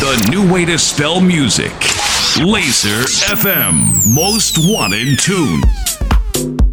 The new way to spell music. Laser FM. Most wanted tunes.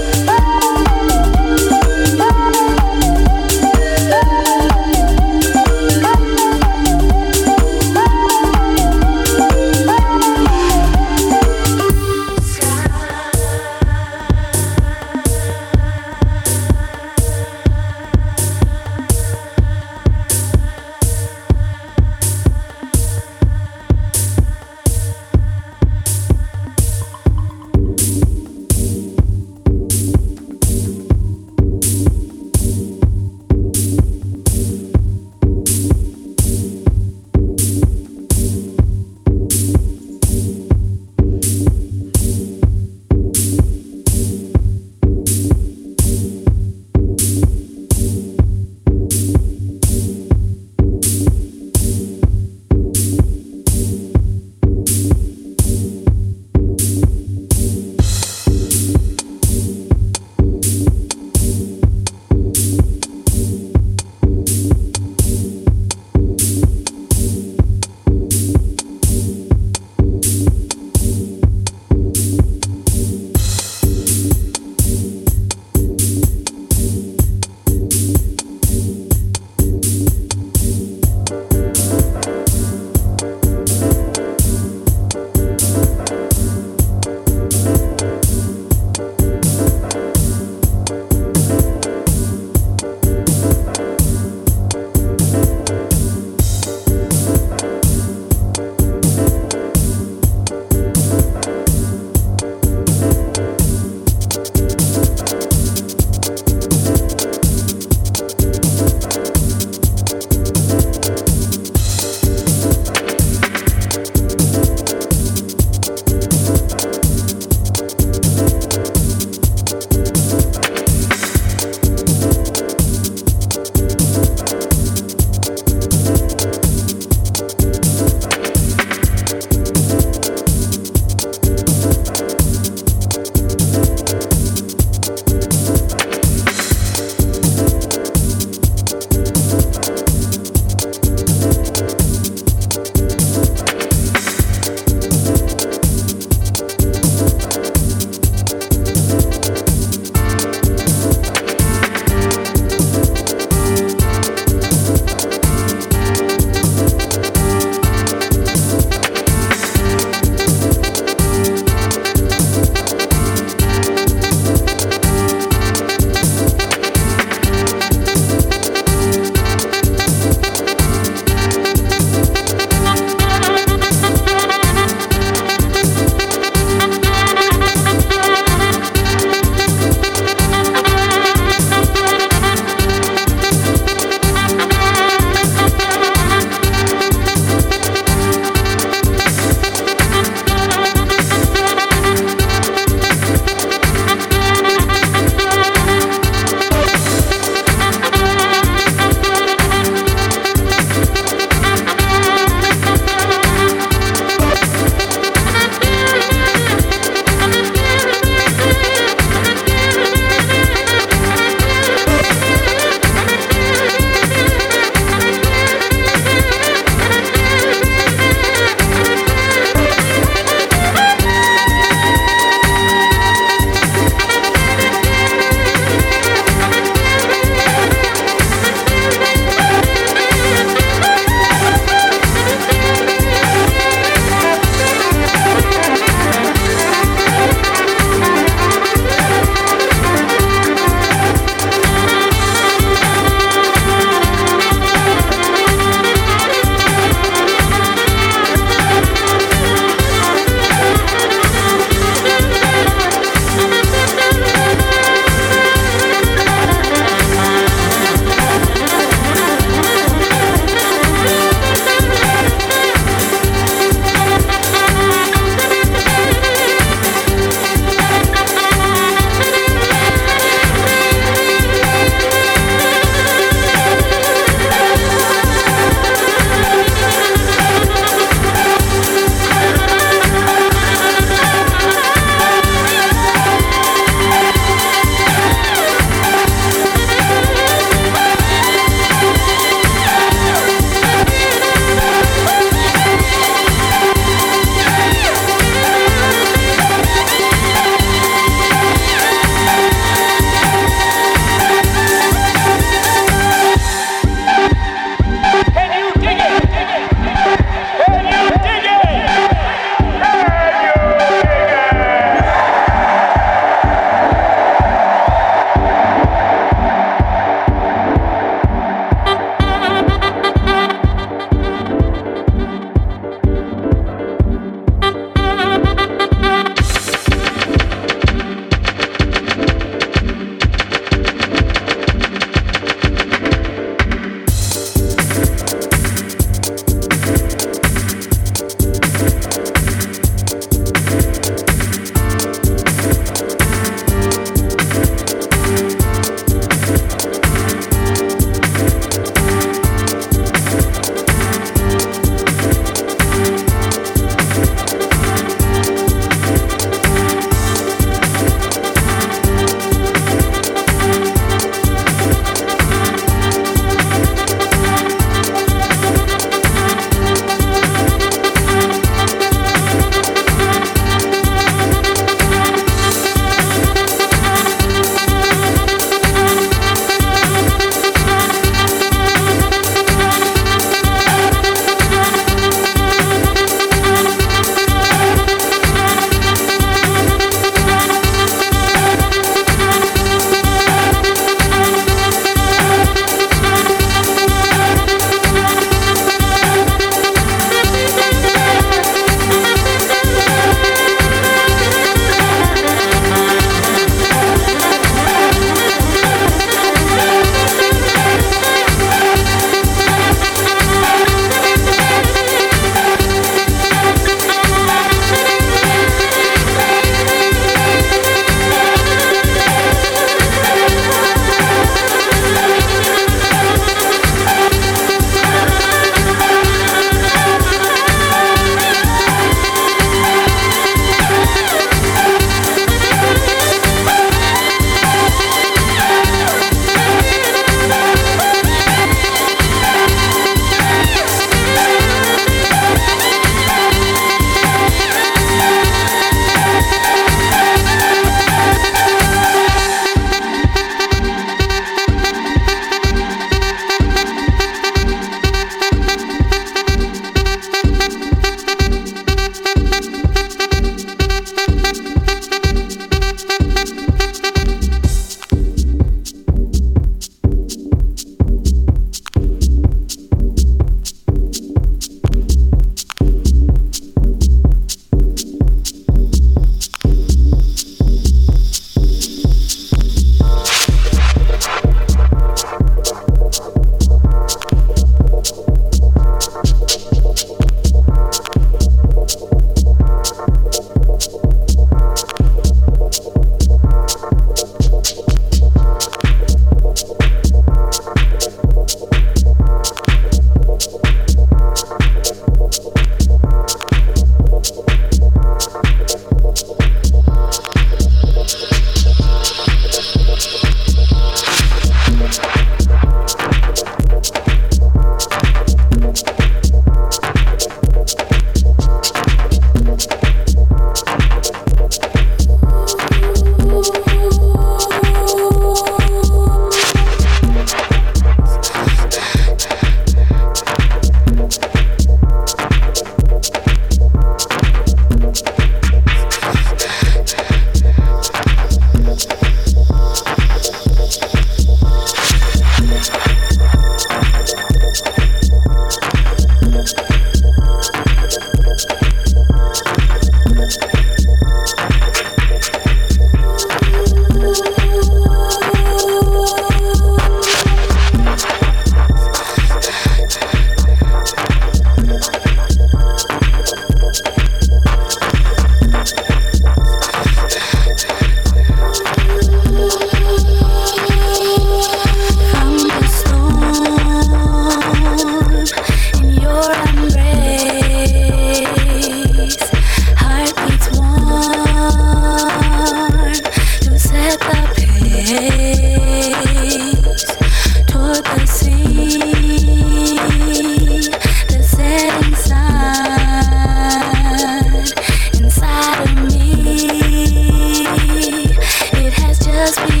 as be.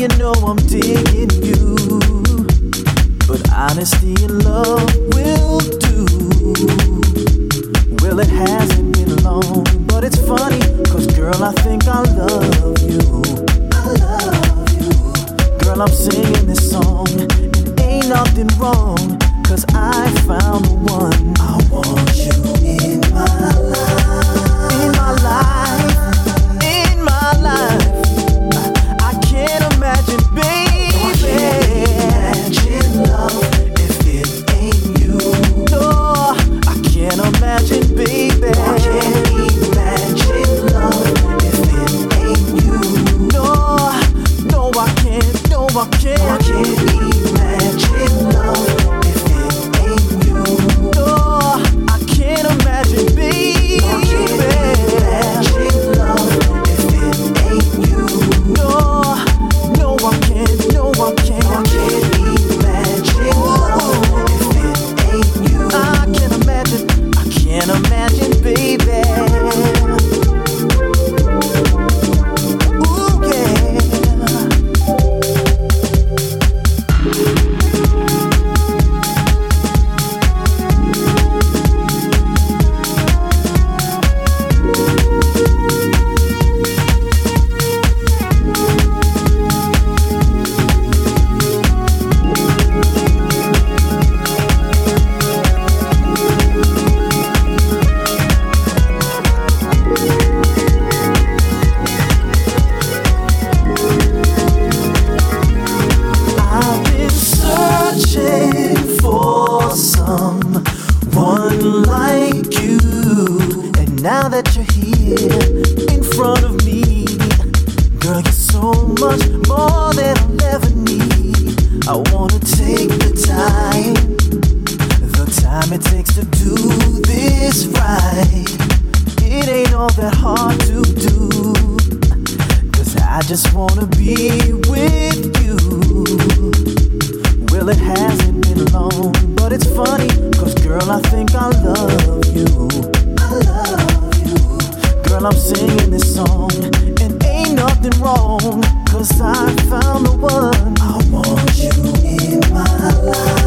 you know I'm digging you. But honesty Now that you're here in front of me, girl, you're so much more than I'll ever need. I wanna take the time, the time it takes to do this right. It ain't all that hard to do. Cause I just wanna be with you. Well, it hasn't been long, but it's funny, cause girl, I think I love you. Girl, I'm singing this song, and ain't nothing wrong, cause I found the one. I want you in my life.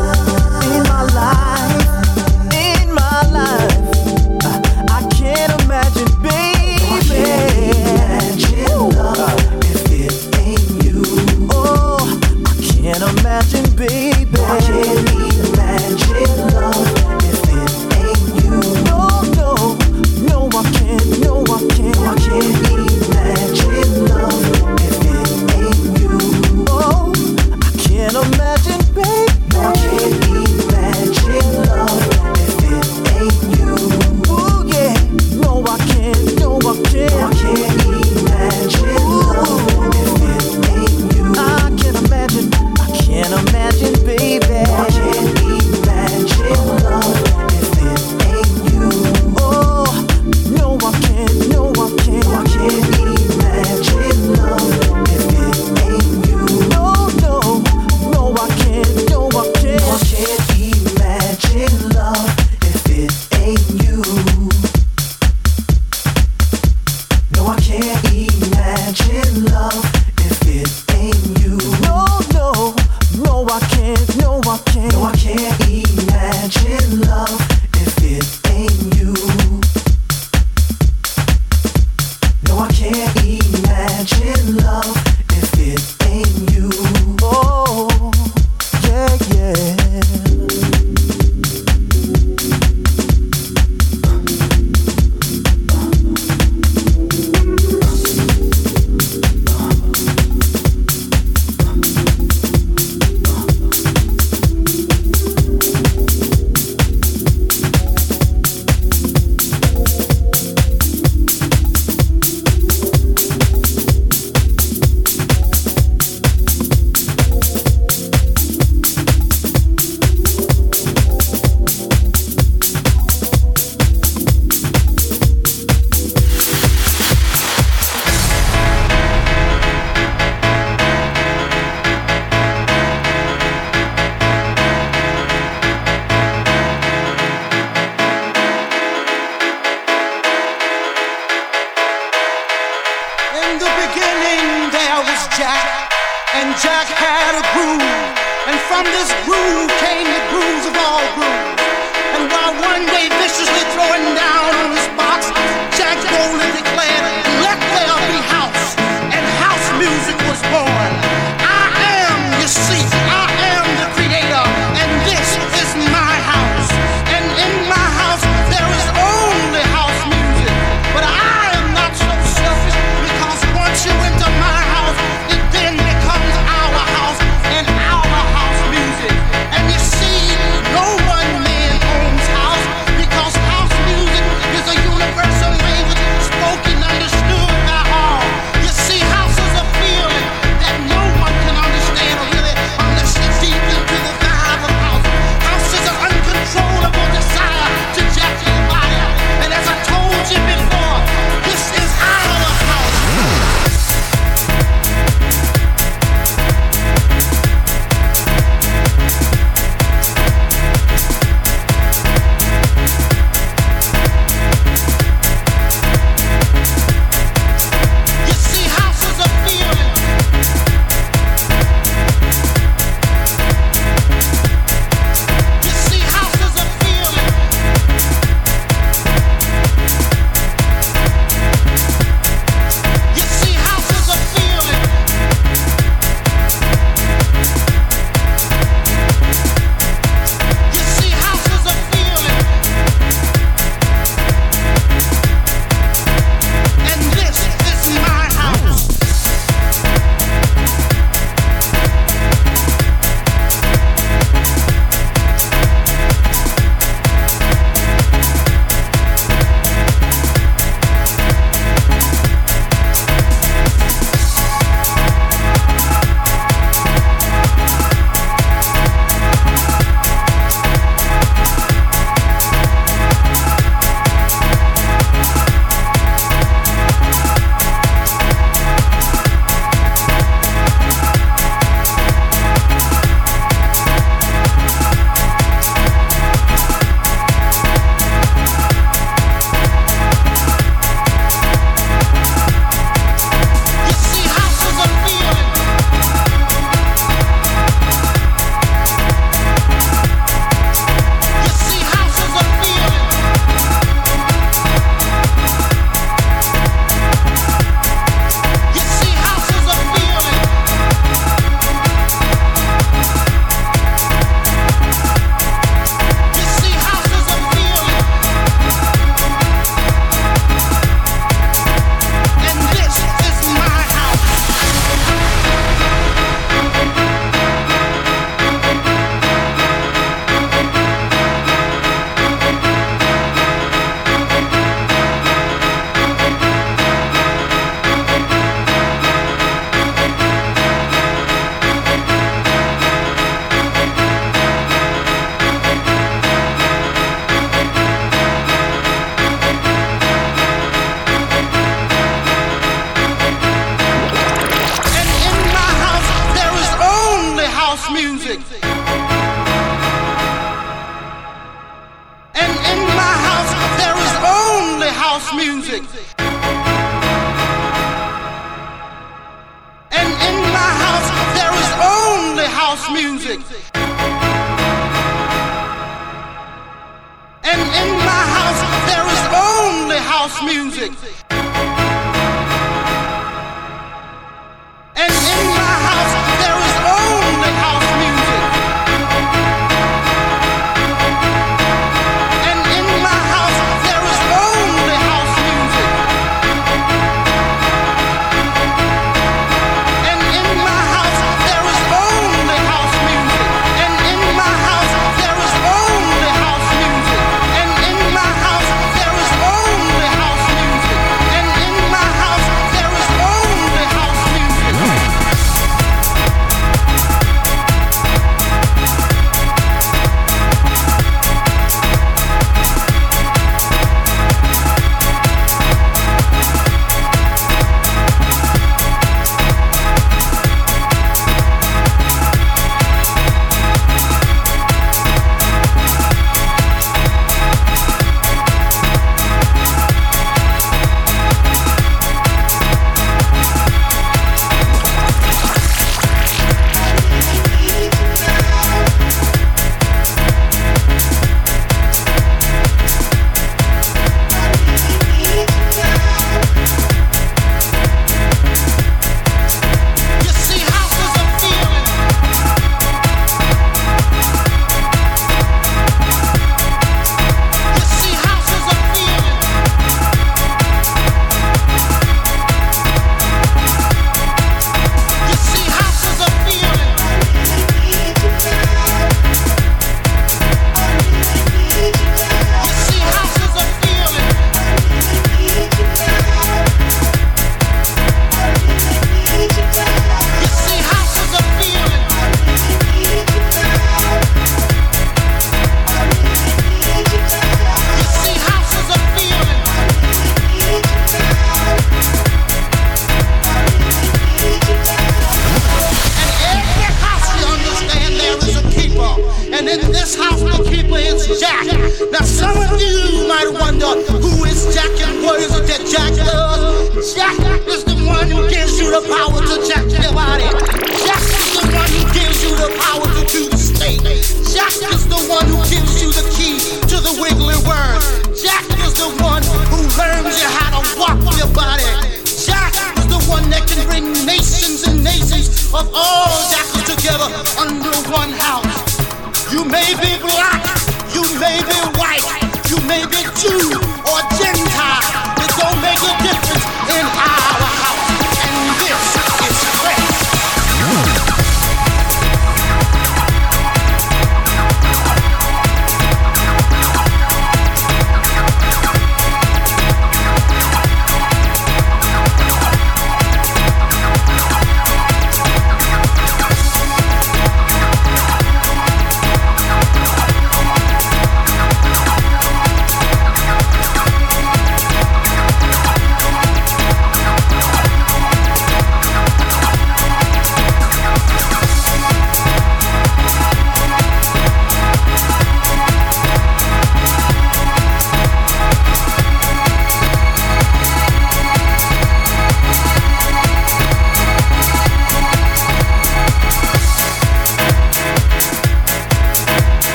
One